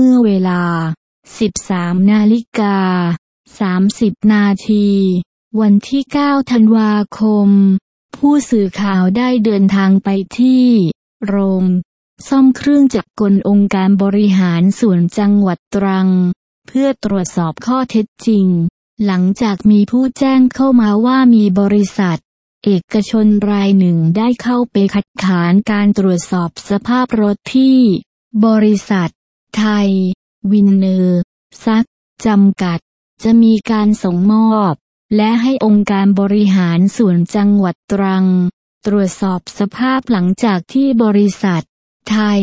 เมื่อเวลา 13 นาฬิกา 30 นาที วันที่ 9 ธันวาคม ผู้สื่อข่าวได้เดินทางไปที่ โรง ซ่อมเครื่องจักรกลองค์การบริหารส่วนจังหวัดตรัง เพื่อตรวจสอบข้อเท็จจริง หลังจากมีผู้แจ้งเข้ามาว่ามีบริษัทเอกชนรายหนึ่งได้เข้าไปคัดค้านการตรวจสอบสภาพรถที่ บริษัท ไทย วินเนอร์ทรัคจำกัด จะมีการส่งมอบ และให้องค์การบริหารส่วนจังหวัดตรัง ตรวจสอบสภาพหลังจากที่บริษัท ไทย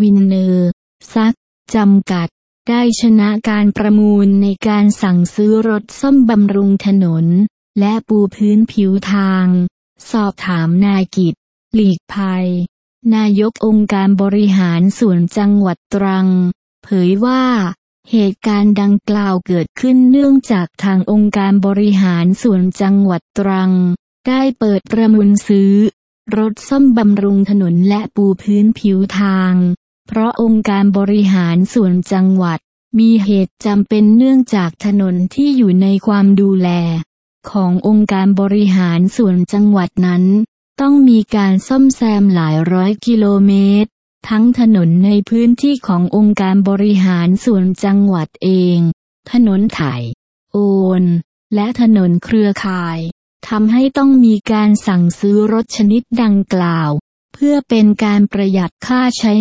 วินเนอร์ทรัคจำกัด ได้ชนะการประมูลในการสั่งซื้อรถซ่อมบำรุงถนน และปูพื้นผิวทาง สอบถามนายกิจ หลีกภัย นายกองค์การบริหารส่วนจังหวัดตรัง เผยว่า เหตุการณ์ดังกล่าวเกิดขึ้นเนื่องจากทางองค์การบริหารส่วนจังหวัดตรัง ได้เปิดประมูลซื้อ รถซ่อมบำรุงถนนและปูพื้นผิวทาง เพราะองค์การบริหารส่วนจังหวัด มีเหตุจำเป็นเนื่องจากถนนที่อยู่ในความดูแล ขององค์การบริหารส่วนจังหวัดนั้น ต้องมีการซ่อมแซมหลายร้อยกิโลเมตร ทั้งถนนในพื้นที่ขององค์การบริหารส่วนจังหวัดเอง ถนนไถโอน และถนนเครือข่ายทำให้ต้องมีการสั่งซื้อรถชนิดดังกล่าว เพื่อเป็นการประหยัดค่าใช้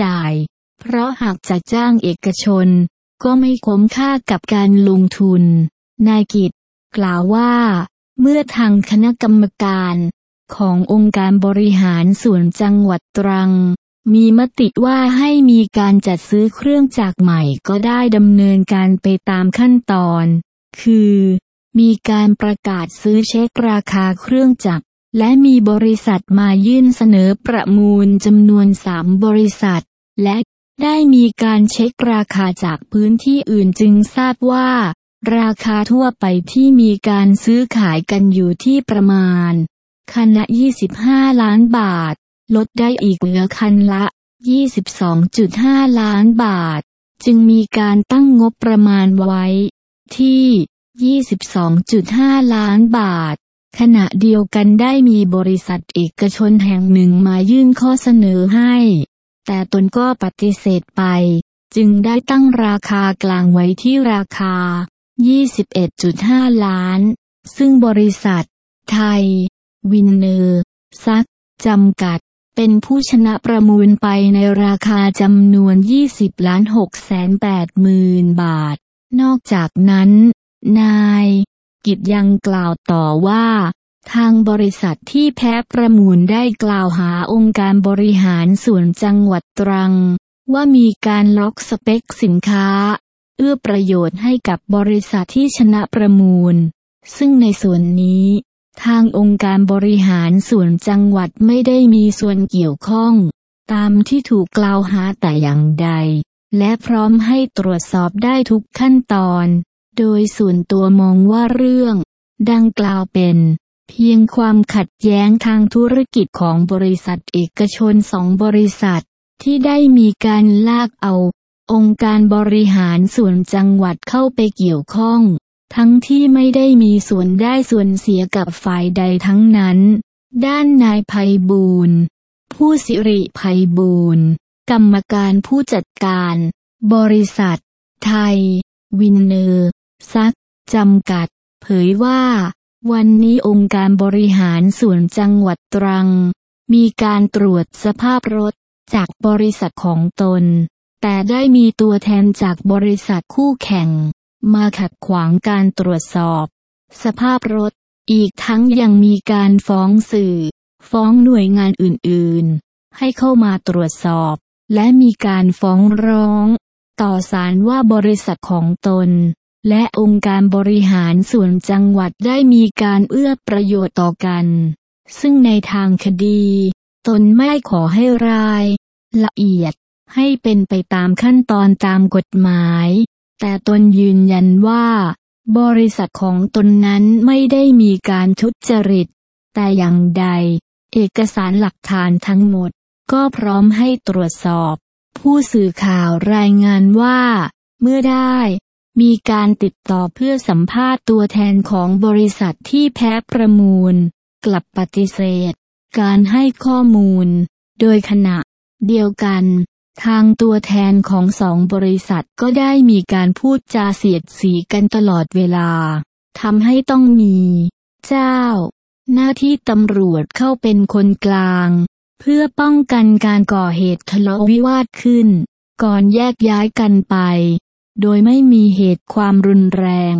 จ่าย เพราะหากจะจ้างเอกชน ก็ไม่คุ้มค่ากับการลงทุน นายกิจ กล่าวว่า เมื่อทางคณะกรรมการ ขององค์การบริหารส่วนจังหวัดตรัง มีมติว่าให้มีการจัดซื้อเครื่องจักรใหม่ก็ได้ดำเนินการไปตามขั้นตอน คือ มีการประกาศซื้อเช็คราคาเครื่องจักร และมีบริษัทมายื่นเสนอประมูลจำนวนสามบริษัท และได้มีการเช็คราคาจากพื้นที่อื่นจึงทราบว่า ราคาทั่วไปที่มีการซื้อขายกันอยู่ที่ประมาณ คันละ 25 ล้านบาท ลดได้อีกเหลือคันละ 22.5 ล้านบาท จึงมีการตั้งงบประมาณไว้ ที่ 22.5 ล้านบาท ขณะเดียวกันได้มีบริษัทเอกชนแห่งหนึ่งมายื่นข้อเสนอให้ แต่ตนก็ปฏิเสธไป จึงได้ตั้งราคากลางไว้ที่ราคา 21.5 ล้าน ซึ่งบริษัท ไทย วินเนอร์ซักจำกัด เป็นผู้ชนะประมูลไปในราคาจำนวน 20ล้าน6แสน8หมื่นบาท นอกจากนั้น นาย กิจยังกล่าวต่อว่า ทางบริษัทที่แพ้ประมูลได้กล่าวหาองค์การบริหารส่วนจังหวัดตรัง ว่ามีการล็อกสเปคสินค้า เอื้อประโยชน์ให้กับบริษัทที่ชนะประมูล ซึ่งในส่วนนี้ ทางองค์การบริหารส่วนจังหวัดไม่ได้มีส่วนเกี่ยวข้อง ตามที่ถูกกล่าวหาแต่อย่างใด และพร้อมให้ตรวจสอบได้ทุกขั้นตอน โดยส่วนตัวมองว่าเรื่อง ดังกล่าวเป็น เพียงความขัดแย้งทางธุรกิจของบริษัทเอกชนสองบริษัท ที่ได้มีการลากเอา องค์การบริหารส่วนจังหวัดเข้าไปเกี่ยวข้อง ทั้งที่ไม่ได้มีส่วนได้ส่วนเสียกับฝ่ายใดทั้งนั้น ด้านนายภัยบูรณ์ผู้สิริภัยบูรณ์กรรมการผู้จัดการ บริษัท ไทย วินเนอร์ซักจำกัด เผยว่า วันนี้องค์การบริหารส่วนจังหวัดตรัง มีการตรวจสภาพรถจากบริษัทของตน แต่ได้มีตัวแทนจากบริษัทคู่แข่ง มาขัดขวางการตรวจสอบ สภาพรถ อีกทั้งยังมีการฟ้องสื่อ ฟ้องหน่วยงานอื่นๆ ให้เข้ามาตรวจสอบ และมีการฟ้องร้อง ต่อศาลว่าบริษัทของตน และองค์การบริหารส่วนจังหวัดได้มีการเอื้อประโยชน์ต่อกัน ซึ่งในทางคดี ตนไม่ขอให้ราย ละเอียดให้เป็นไปตามขั้นตอนตามกฎหมาย แต่ตนยืนยันว่า บริษัทของตนนั้นไม่ได้มีการทุจริต แต่อย่างใด เอกสารหลักฐานทั้งหมด ก็พร้อมให้ตรวจสอบผผู้สื่อข่าวรายงานว่า เมื่อได้มีการติดต่อเพื่อสัมภาษณ์ตัวแทนของบริษัทที่แพ้ประมูล กลับปฏิเสธ การให้ข้อมูล โดยขณะ เดียวกัน ทางตัวแทนของสองบริษัทก็ได้มีการพูดจาเสียดสีกันตลอดเวลา ทำให้ต้องมี เจ้า หน้าที่ตำรวจเข้าเป็นคนกลาง เพื่อป้องกันการก่อเหตุทะเลาะวิวาทขึ้น ก่อนแยกย้ายกันไป โดยไม่มีเหตุความรุนแรง